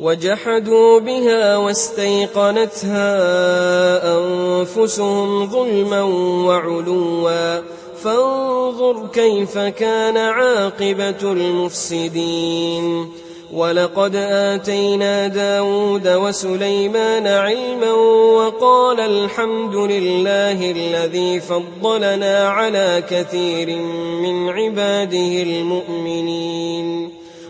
وجحدوا بها واستيقنتها أنفسهم ظلما وعلوا. فانظر كيف كان عاقبة المفسدين. ولقد آتينا داود وسليمان علما وقال الحمد لله الذي فضلنا على كثير من عباده المؤمنين.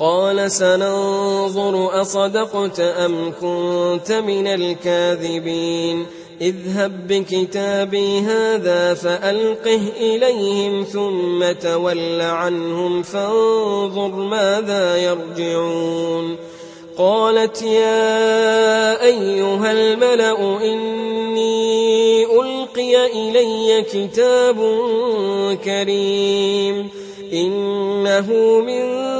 قال سننظر أصدقت أم كنت من الكاذبين. اذهب بكتابي هذا فألقه إليهم ثم تول عنهم فانظر ماذا يرجعون. قالت يا أيها الملأ إني ألقي إلي كتاب كريم إنه من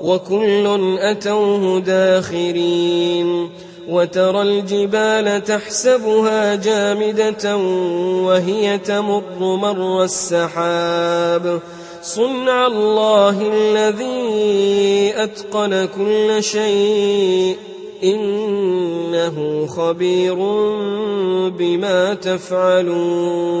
وكل أتوه داخرين وترى الجبال تحسبها جامدة وهي تمر مر السحاب صنع الله الذي أتقن كل شيء إنه خبير بما تفعلون